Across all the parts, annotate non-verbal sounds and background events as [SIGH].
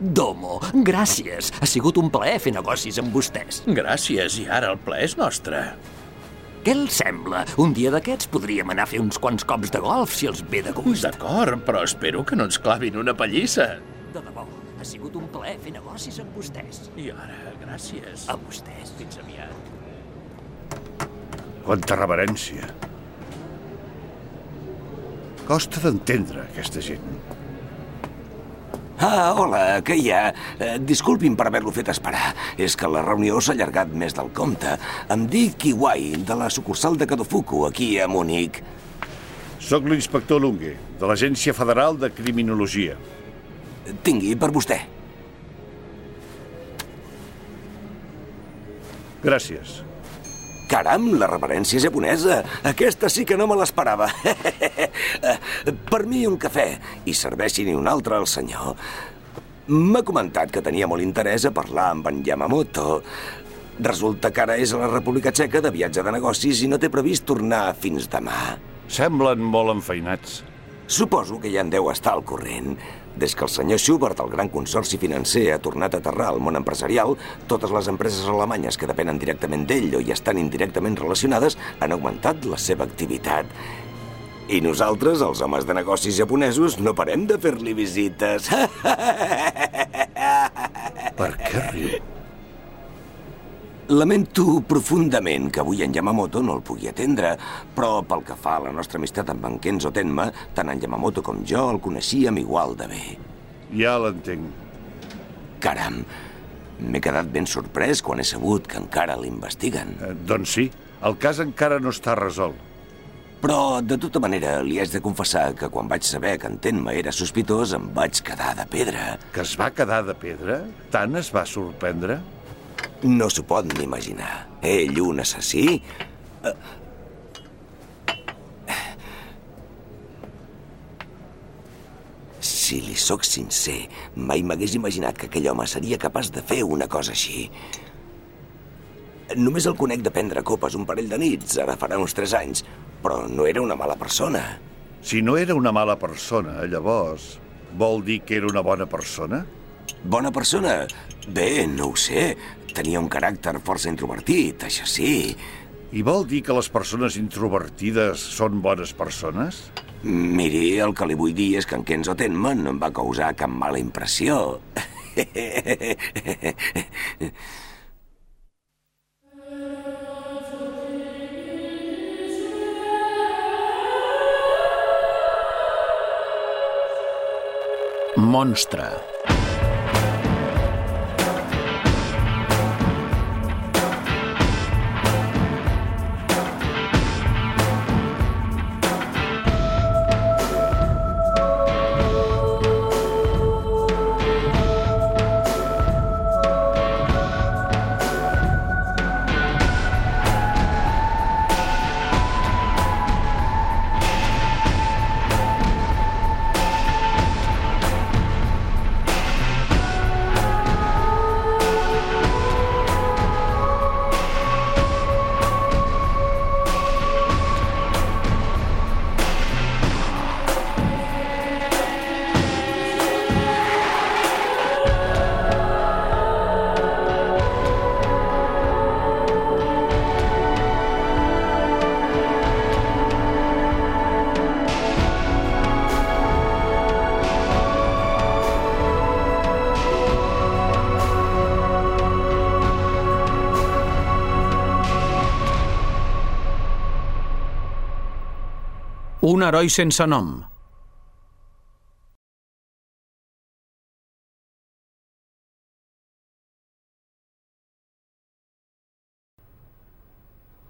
Domo, gràcies. Ha sigut un plaer fer negocis amb vostès. Gràcies, i ara el ple és nostre. Què els sembla? Un dia d'aquests podríem anar a fer uns quants cops de golf, si els ve de gust. D'acord, però espero que no ens clavin una pallissa. De debò, ha sigut un plaer fer negocis amb vostès. I ara, gràcies. A vostès. Fins aviat. Quanta reverència. Costa d'entendre aquesta gent. Ah, hola, què hi ha? Eh, disculpin per haver-lo fet esperar. És que la reunió s'ha allargat més del compte. Em dic Kiwai, de la sucursal de Kadofuku, aquí a Múnich. Soc l'inspector Lunge, de l'Agència Federal de Criminologia. Tingui per vostè. Gràcies. Caram, la reverència japonesa. Aquesta sí que no me l'esperava. [LAUGHS] per mi un cafè i serveixin-hi un altre al senyor. M'ha comentat que tenia molt interès a parlar amb en Yamamoto. Resulta que ara és a la República Txeca de viatge de negocis i no té previst tornar fins demà. Semblen molt enfeinats. Suposo que ja en deu estar al corrent. Des que el senyor Schubert, el gran consorci financer, ha tornat a aterrar al món empresarial, totes les empreses alemanyes que depenen directament d'ell o hi estan indirectament relacionades han augmentat la seva activitat. I nosaltres, els homes de negocis japonesos, no parem de fer-li visites. [LAUGHS] Per què riu? Lamento profundament que avui en Yamamoto no el pugui atendre, però pel que fa a la nostra amistat amb en Kenzo Tenma, tant en Yamamoto com jo el coneixíem igual de bé. Ja l'entenc. Caram, m'he quedat ben sorprès quan he sabut que encara l'investiguen. Eh, doncs sí, el cas encara no està resolt. Però, de tota manera, li haig de confessar que quan vaig saber que en Tenma era sospitós em vaig quedar de pedra. Que es va quedar de pedra? Tant es va sorprendre? No s'ho pot ni imaginar. Ell, un assassí... Eh, Si li sóc sincer, mai m'hagués imaginat que aquell home seria capaç de fer una cosa així. Només el conec de prendre copes un parell de nits, ara farà uns tres anys, però no era una mala persona. Si no era una mala persona, llavors, vol dir que era una bona persona? Bona persona? Bé, no ho sé. Tenia un caràcter força introvertit, això sí. I vol dir que les persones introvertides són bones persones? Miri, el que li vull dir és que en Kenzo Tenma no em va causar cap mala impressió. Monstre. Heroi sense nom.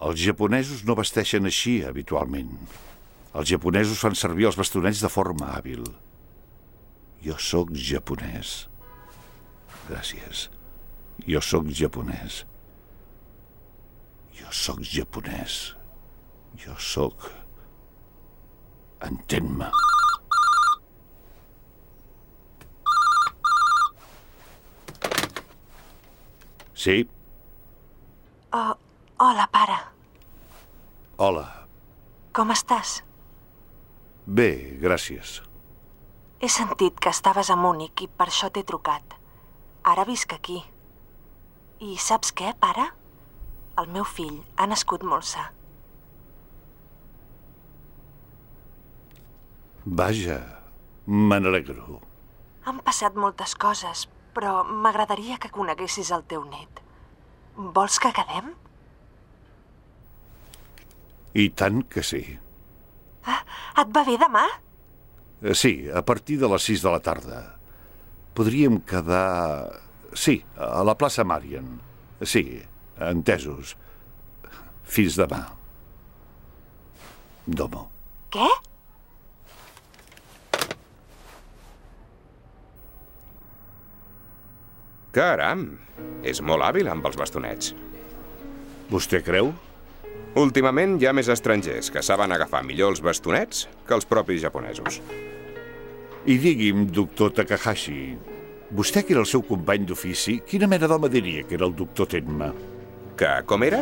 Els japonesos no vesteixen així habitualment. Els japonesos fan servir els bastonets de forma hàbil. Jo sóc japonès. Gràcies. Jo sóc japonès. Jo sóc japonès. Jo sóc... Entén-me. Sí, Oh, hola, pare. hola. Com estàs? Bé, gràcies. He sentit que estaves a Múnich i per això t'he trucat. Ara visc aquí. I saps què, pare? El meu fill ha nascut molt sa. Vaja, me n'alegro. Han passat moltes coses, però m'agradaria que coneguessis el teu net. Vols que quedem? I tant que sí. Ah, et va bé demà? Eh, Sí, a partir de les 6 de la tarda. Podríem quedar... Sí, a la plaça Marian. Sí, entesos. Fins demà. Domo. Què? Caram, és molt hàbil amb els bastonets. Vostè creu? Últimament hi ha més estrangers que saben agafar millor els bastonets que els propis japonesos. I digui'm, doctor Takahashi, vostè que era el seu company d'ofici, quina mena d'home diria que era el doctor Tenma? Que com era?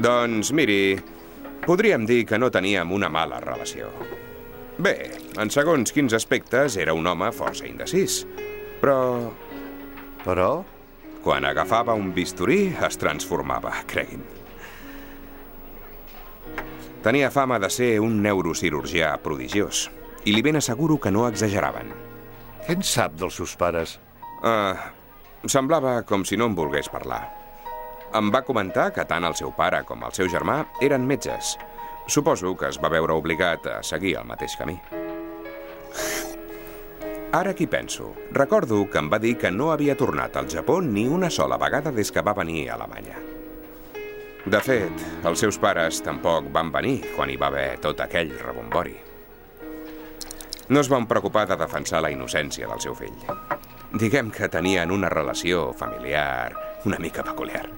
Doncs miri, podríem dir que no teníem una mala relació. Bé, en segons quins aspectes era un home força indecis, però Però... quan agafava un bisturí es transformava, cregui'm. Tenia fama de ser un neurocirurgià prodigiós i li ben asseguro que no exageraven. Què en sap dels seus pares? Uh, semblava com si no em volgués parlar. Em va comentar que tant el seu pare com el seu germà eren metges. Suposo que es va veure obligat a seguir el mateix camí. Ara que penso, recordo que em va dir que no havia tornat al Japó ni una sola vegada des que va venir a Alemanya. De fet, els seus pares tampoc van venir quan hi va haver tot aquell rebombori. No es van preocupar de defensar la innocència del seu fill. Diguem que tenien una relació familiar una mica peculiar.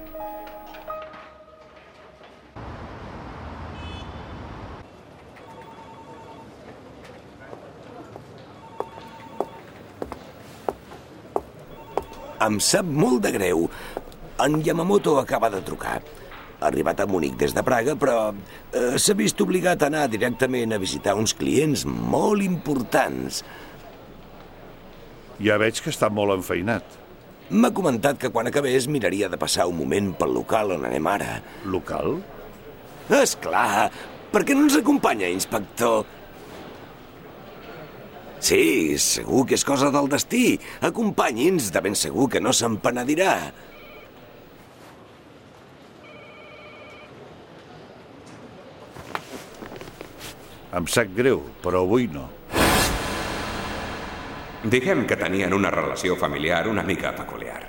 Em sap molt de greu. En Yamamoto acaba de trucar. Ha arribat a Munic des de Praga, però eh, s'ha vist obligat a anar directament a visitar uns clients molt importants. Ja veig que està molt enfeinat. M'ha comentat que quan acabés miraria de passar un moment pel local on anem ara. Local? És clar, per què no ens acompanya, inspector? Sí, segur que és cosa del destí. Acompanyi'ns, de ben segur que no se'n penedirà. Em sap greu, però avui no. Diguem que tenien una relació familiar una mica peculiar.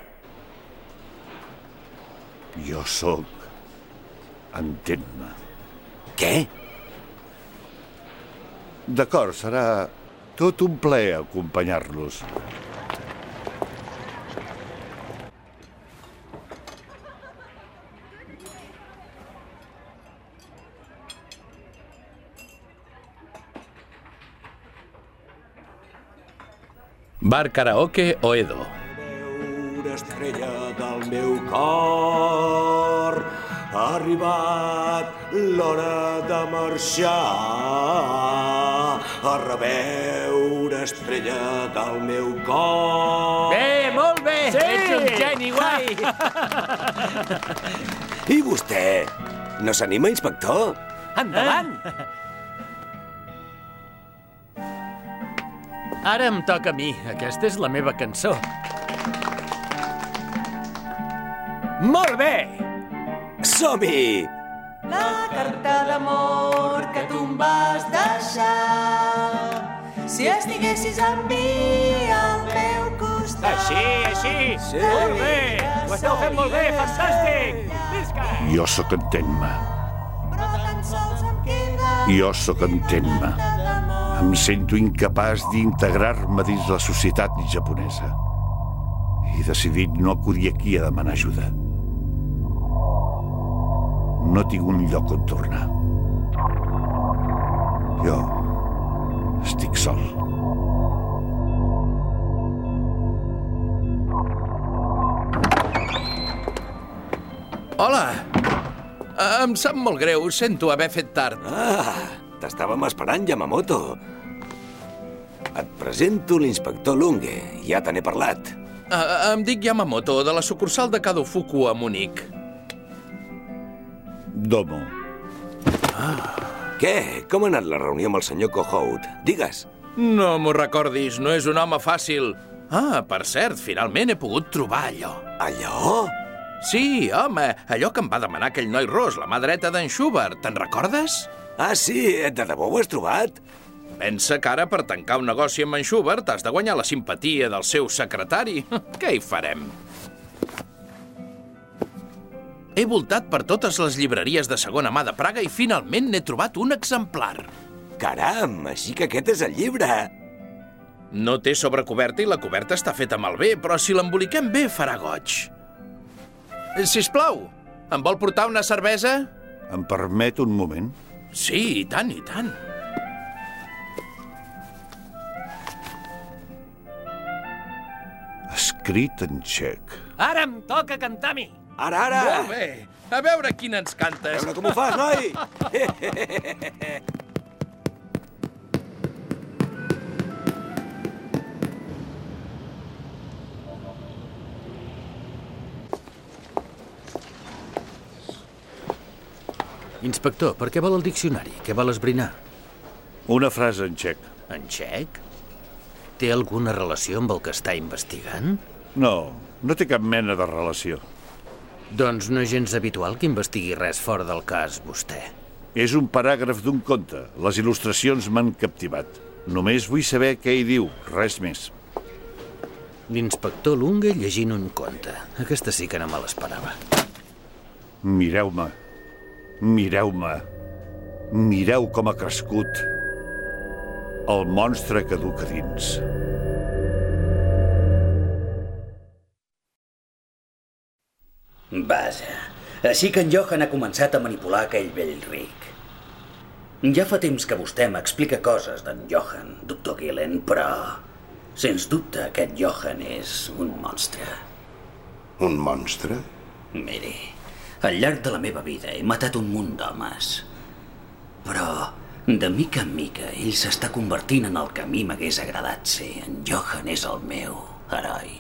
Jo sóc... Entén-me. Què? D'acord, serà tot un plaer acompanyar-los. Bar karaoke Oedo. Una estrella del meu cor ha arribat l'hora de marxar a reveure estrella del meu cor Bé, molt bé! Sí! Ets un geni, guai! i vostè no s'anima, inspector? Endavant! Ara em toca a mi. Aquesta és la meva cançó. Molt bé! Som-hi! La carta d'amor que tu em vas deixar Si estiguessis amb mi al meu costat Així, així! Sí. Molt bé! Ho esteu fent molt bé, fantàstic! Visca! Jo sóc Entén-me. Però tan sols em queda Jo sóc Entén-me. Em sento incapaç d'integrar-me dins la societat japonesa. He decidit no acudir aquí a demanar ajuda. No tinc un lloc on tornar. Jo estic sol. Hola! Em sap molt greu, sento haver fet tard. Ah, t'estàvem esperant, Yamamoto. Et presento l'inspector Lunge. Ja te n'he parlat. Uh, em dic Yamamoto, de la sucursal de Kadofuku a Munic. Domo. Què? Com ha anat la reunió amb el senyor Cohout? Digues. No m'ho recordis, no és un home fàcil. Ah, per cert, finalment he pogut trobar allò. Allò? Sí, home, allò que em va demanar aquell noi ros, la mà dreta d'en Schubert, te'n recordes? Ah, sí? De debò ho has trobat? Pensa que ara per tancar un negoci amb en Schubert has de guanyar la simpatia del seu secretari. [LAUGHS] Què hi farem? He voltat per totes les llibreries de segona mà de Praga i finalment n'he trobat un exemplar. Caram, així que aquest és el llibre. No té sobrecoberta i la coberta està feta malbé, però si l'emboliquem bé farà goig. Sisplau, em vol portar una cervesa? Em permet un moment? Sí, i tant, i tant. Escrit en txec. Ara em toca cantar a mi. Ara, ara! Molt bé. A veure quina ens A cantes. veure com ho fas, noi! Inspector, per què vol el diccionari? Què vol esbrinar? Una frase en txec. En txec? Té alguna relació amb el que està investigant? No, no té cap mena de relació. Doncs no és gens habitual que investigui res fora del cas, vostè. És un paràgraf d'un conte. Les il·lustracions m'han captivat. Només vull saber què hi diu, res més. L'inspector Lunga llegint un conte. Aquesta sí que no me l'esperava. Mireu-me. Mireu-me. Mireu com ha crescut el monstre que duc a dins. Vaja, així que en Johan ha començat a manipular aquell vell ric. Ja fa temps que vostè m'explica coses d'en Johan, doctor Gillen, però... Sens dubte, aquest Johan és un monstre. Un monstre? Miri, al llarg de la meva vida he matat un munt d'homes. Però, de mica en mica, ell s'està convertint en el que a mi m'hagués agradat ser. En Johan és el meu heroi.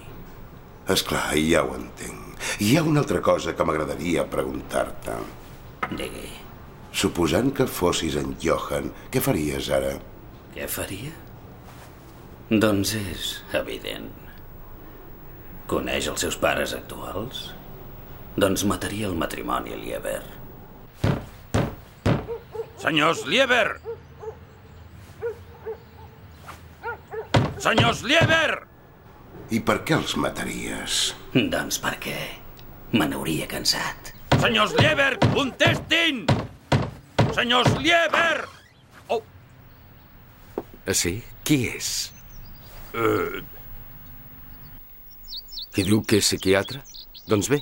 És clar, ja ho entenc. Hi ha una altra cosa que m'agradaria preguntar-te. Digui, Suposant que fossis en Johan, què faries ara? què faria? Doncs és evident. Coneix els seus pares actuals? Doncs mataria el matrimoni Lieber. Senyors Lieber! Senyors Lieber! I per què els mataries? Doncs perquè me n'hauria cansat. Senyors Lieber, contestin! Senyors Lieber! Oh, Ah, sí? Qui és? uh, Qui diu que és psiquiatre? Doncs bé,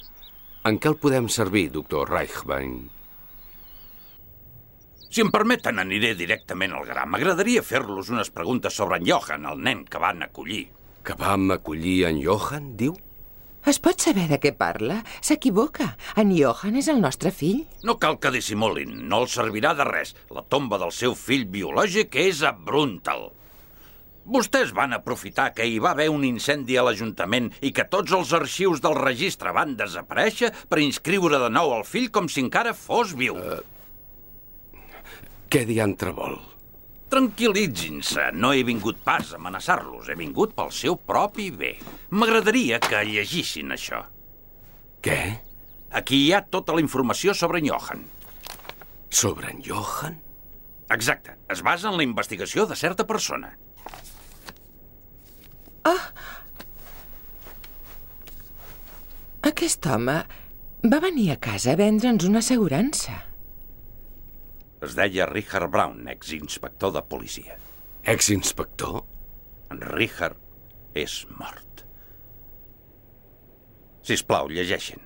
en què el podem servir, doctor Reichwein? Si em permeten, aniré directament al gra. M'agradaria fer-los unes preguntes sobre en Johan, el nen que van acollir. Que vam acollir en Johan, diu? Es pot saber de què parla? S'equivoca. En Johan és el nostre fill? No cal que dissimulin, no els servirà de res. La tomba del seu fill biològic és a Bruntal. Vostès van aprofitar que hi va haver un incendi a l'Ajuntament i que tots els arxius del registre van desaparèixer per inscriure de nou el fill com si encara fos viu. Uh, què diantre vol? Tranquil·litzin-se, no he vingut pas a amenaçar-los, he vingut pel seu propi bé. M'agradaria que llegissin això. Què? Aquí hi ha tota la informació sobre en Johan. Sobre en Johan? Exacte, es basa en la investigació de certa persona. Aquest home va venir a casa a vendre'ns una assegurança. Es deia Richard Brown, exinspector de policia. Exinspector? En Richard és mort. Si us plau, llegeixin.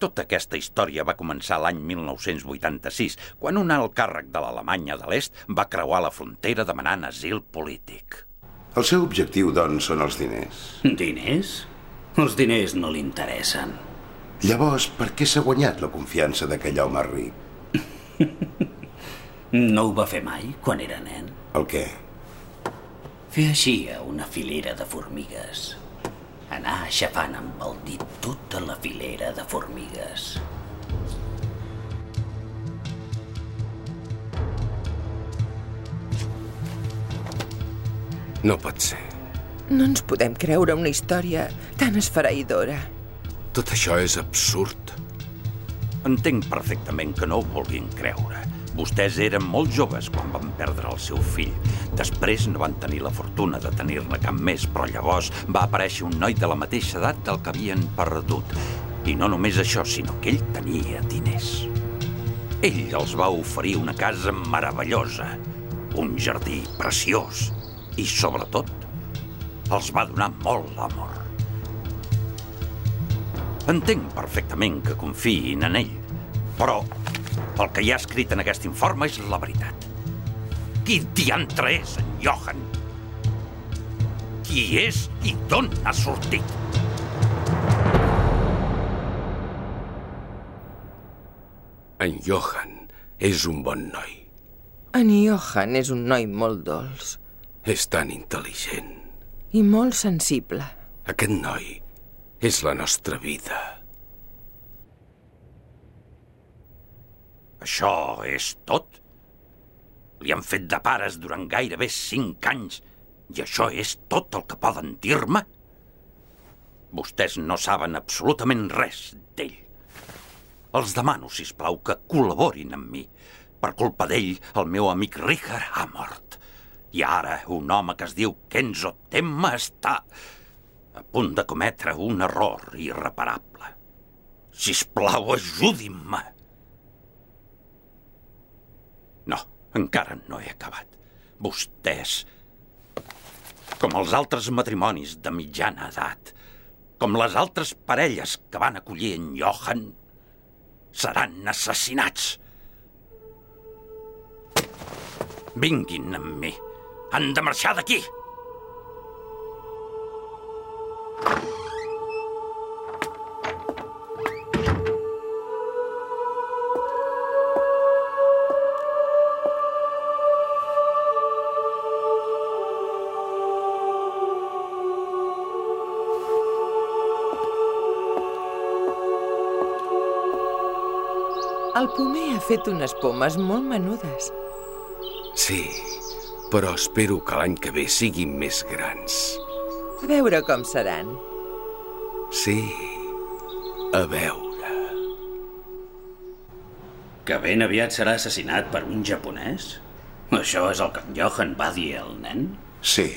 Tota aquesta història va començar l'any 1986, quan un alt càrrec de l'Alemanya de l'Est va creuar la frontera demanant asil polític. El seu objectiu, doncs, són els diners. Diners? Els diners no li interessen. Llavors, per què s'ha guanyat la confiança d'aquell home ric? [LAUGHS] No ho va fer mai, quan era nen. El què? Fer així a una filera de formigues. Anar aixafant amb el dit tota la filera de formigues. No pot ser. No ens podem creure una història tan esfereïdora. Tot això és absurd. Entenc perfectament que no ho vulguin creure. Vostès eren molt joves quan van perdre el seu fill. Després no van tenir la fortuna de tenir-ne cap més, però llavors va aparèixer un noi de la mateixa edat del que havien perdut. I no només això, sinó que ell tenia diners. Ell els va oferir una casa meravellosa, un jardí preciós i, sobretot, els va donar molt d'amor. Entenc perfectament que confiïn en ell, però el que hi ha escrit en aquest informe és la veritat. Qui diantre és en Johan? Qui és i d'on ha sortit? En Johan és un bon noi. En Johan és un noi molt dolç És tan intel·ligent. i molt sensible. Aquest noi és la nostra vida. Això és tot? Li han fet de pares durant gairebé cinc anys i això és tot el que poden dir-me? Vostès no saben absolutament res d'ell. Els demano, si plau, que col·laborin amb mi. Per culpa d'ell, el meu amic Richard ha mort. I ara un home que es diu Kenzo Temma està a punt de cometre un error irreparable. Si plau, ajudin-me. No, encara no he acabat. Vostès, com els altres matrimonis de mitjana edat, com les altres parelles que van acollir en Johan, seran assassinats. Vinguin amb mi. Han de marxar d'aquí. El pomer ha fet unes pomes molt menudes. Sí, però espero que l'any que ve siguin més grans. A veure com seran. Sí, a veure. Que ben aviat serà assassinat per un japonès? Això és el que en Johan va dir al nen? Sí.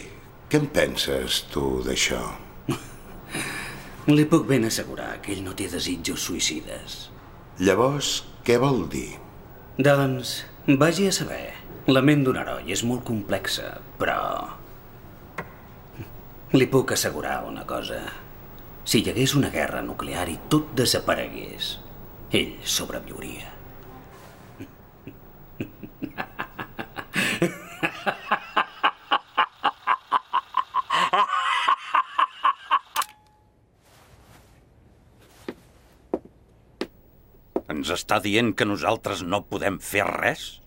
Què en penses, tu, d'això? [LAUGHS] Li puc ben assegurar que ell no té desitjos suïcides. Llavors, què vol dir? Doncs, vagi a saber. La ment d'un heroi és molt complexa, però... Li puc assegurar una cosa. Si hi hagués una guerra nuclear i tot desaparegués, ell sobreviuria. Ens està dient que nosaltres no podem fer res?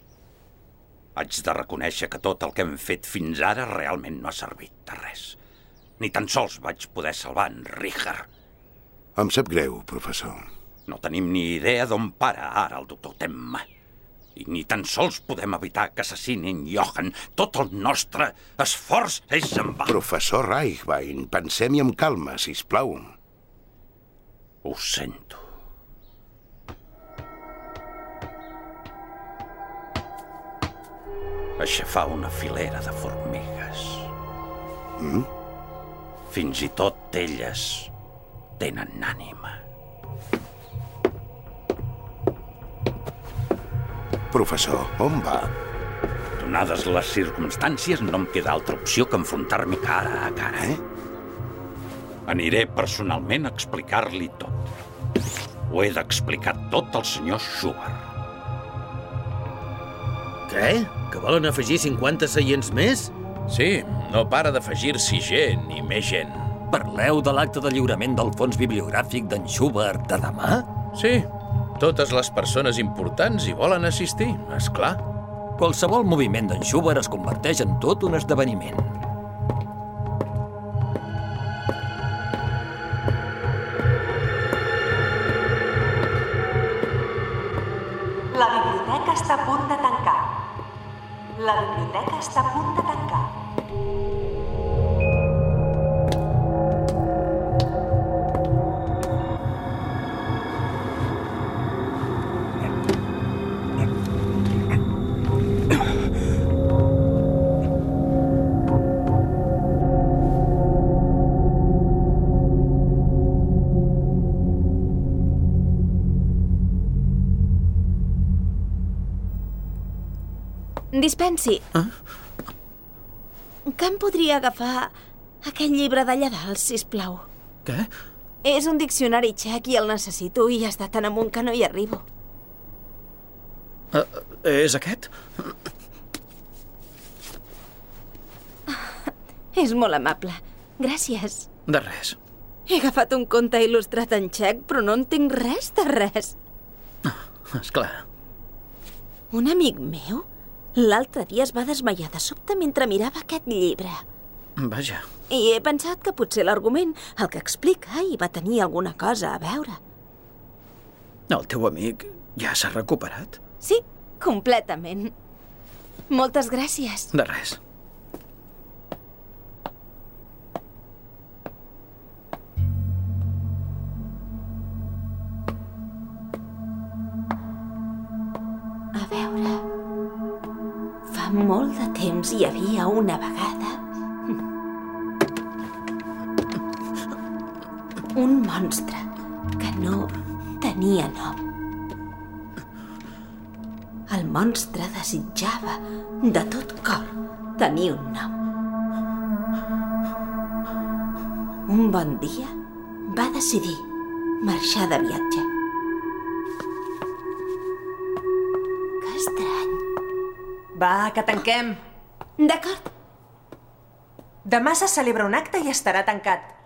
Haig de reconèixer que tot el que hem fet fins ara realment no ha servit de res. Ni tan sols vaig poder salvar en Richard. Em sap greu, professor. No tenim ni idea d'on para ara el doctor Temma. I ni tan sols podem evitar que assassinin Johan. Tot el nostre esforç és en va. Professor Reichwein, pensem-hi amb calma, si plau. Ho sento. Aixafar una filera de formigues. Mm? Fins i tot elles tenen ànima. Professor, on va? Donades les circumstàncies, no em queda altra opció que enfrontar-m'hi cara a cara. Eh? Aniré personalment a explicar-li tot. Ho he d'explicar tot al senyor Schubert. Què? Que volen afegir 50 seients més? Sí, no para d'afegir-s'hi gent i més gent. Parleu de l'acte de lliurament del fons bibliogràfic d'en Schubert de demà? Sí, totes les persones importants hi volen assistir, és clar. Qualsevol moviment d'en Schubert es converteix en tot un esdeveniment. La biblioteca està a punt de tancar. La biblioteca està a punt de tancar. Dispensi. Ah? Que em podria agafar aquell llibre d'allà dalt, sisplau? Què? És un diccionari txec i el necessito i està tan amunt que no hi arribo. Uh, és aquest? És molt amable. Gràcies. De res. He agafat un conte il·lustrat en txec, però no entenc res de res. És clar. Un amic meu l'altre dia es va desmaiar de sobte mentre mirava aquest llibre. Vaja. I he pensat que potser l'argument, el que explica, hi va tenir alguna cosa a veure. El teu amic ja s'ha recuperat? Sí, completament. Moltes gràcies. De res. Molt de temps hi havia una vegada... Un monstre que no tenia nom. El monstre desitjava de tot cor tenir un nom. Un bon dia va decidir marxar de viatge. Va, que tanquem. D'acord. Demà se celebra un acte i estarà tancat.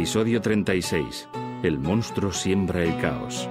Episodio 36. El monstruo siembra el caos.